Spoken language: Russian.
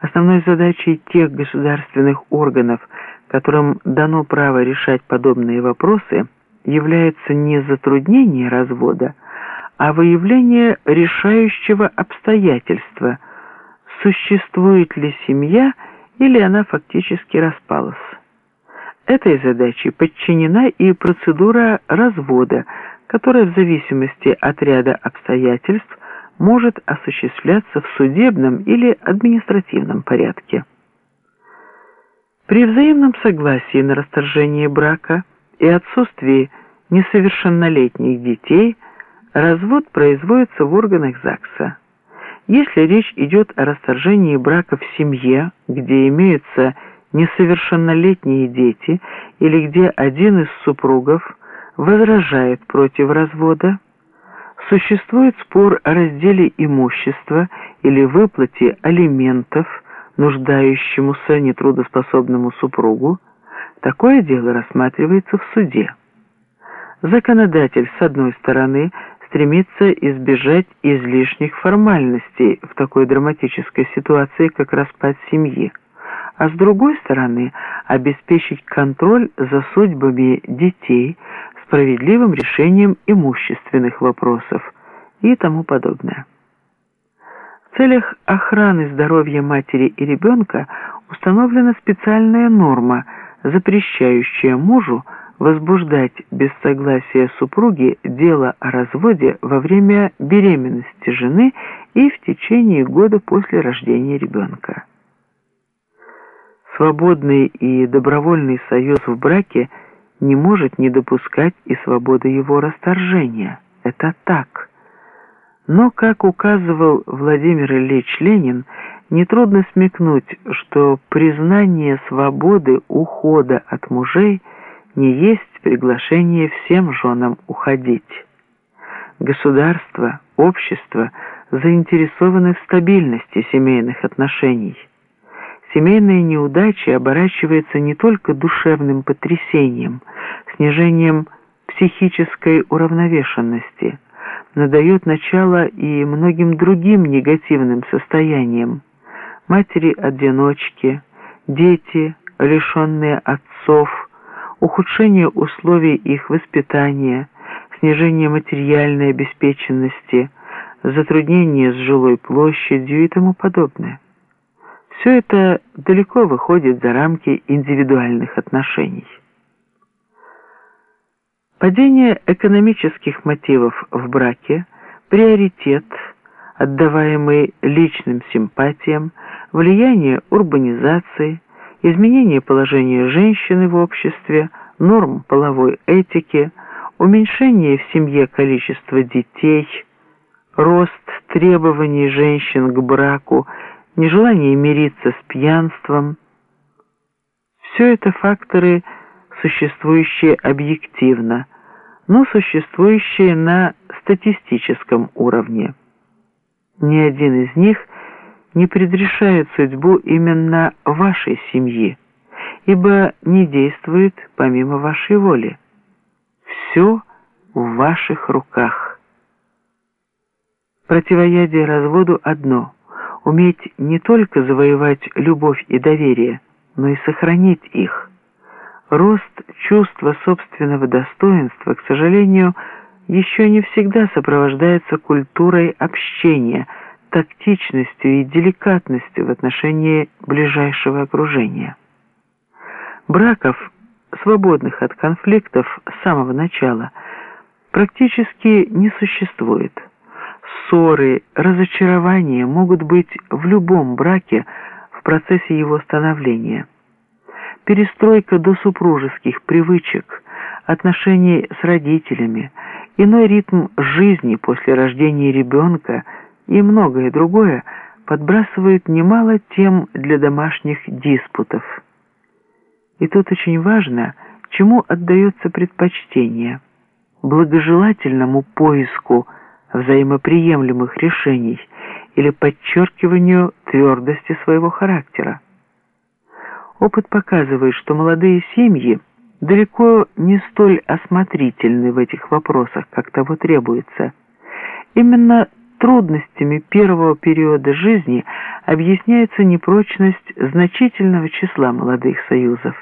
Основной задачей тех государственных органов, которым дано право решать подобные вопросы, является не затруднение развода, а выявление решающего обстоятельства, существует ли семья или она фактически распалась. Этой задаче подчинена и процедура развода, которая в зависимости от ряда обстоятельств может осуществляться в судебном или административном порядке. При взаимном согласии на расторжение брака и отсутствии несовершеннолетних детей развод производится в органах ЗАГСа. Если речь идет о расторжении брака в семье, где имеются несовершеннолетние дети или где один из супругов возражает против развода, существует спор о разделе имущества или выплате алиментов нуждающемуся нетрудоспособному супругу, такое дело рассматривается в суде. Законодатель, с одной стороны, стремится избежать излишних формальностей в такой драматической ситуации, как распад семьи, а с другой стороны, обеспечить контроль за судьбами детей, справедливым решением имущественных вопросов и тому подобное. В целях охраны здоровья матери и ребенка установлена специальная норма, запрещающая мужу возбуждать без согласия супруги дело о разводе во время беременности жены и в течение года после рождения ребенка. Свободный и добровольный союз в браке – не может не допускать и свободы его расторжения. Это так. Но, как указывал Владимир Ильич Ленин, нетрудно смекнуть, что признание свободы ухода от мужей не есть приглашение всем женам уходить. Государство, общество заинтересованы в стабильности семейных отношений семейная неудача оборачивается не только душевным потрясением, снижением психической уравновешенности, но дает начало и многим другим негативным состояниям. Матери-одиночки, дети, лишенные отцов, ухудшение условий их воспитания, снижение материальной обеспеченности, затруднение с жилой площадью и тому подобное. Все это далеко выходит за рамки индивидуальных отношений. Падение экономических мотивов в браке, приоритет, отдаваемый личным симпатиям, влияние урбанизации, изменение положения женщины в обществе, норм половой этики, уменьшение в семье количества детей, рост требований женщин к браку – нежелание мириться с пьянством. Все это факторы, существующие объективно, но существующие на статистическом уровне. Ни один из них не предрешает судьбу именно вашей семьи, ибо не действует помимо вашей воли. Все в ваших руках. Противоядие разводу одно – уметь не только завоевать любовь и доверие, но и сохранить их. Рост чувства собственного достоинства, к сожалению, еще не всегда сопровождается культурой общения, тактичностью и деликатностью в отношении ближайшего окружения. Браков, свободных от конфликтов с самого начала, практически не существует – ссоры, разочарования могут быть в любом браке в процессе его становления. Перестройка до супружеских привычек, отношений с родителями, иной ритм жизни после рождения ребенка и многое другое подбрасывают немало тем для домашних диспутов. И тут очень важно, чему отдается предпочтение – благожелательному поиску – взаимоприемлемых решений или подчеркиванию твердости своего характера. Опыт показывает, что молодые семьи далеко не столь осмотрительны в этих вопросах, как того требуется. Именно Трудностями первого периода жизни объясняется непрочность значительного числа молодых союзов.